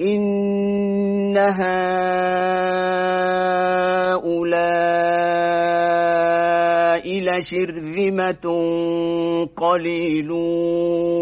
إن هؤلاء لشرذمة قليلون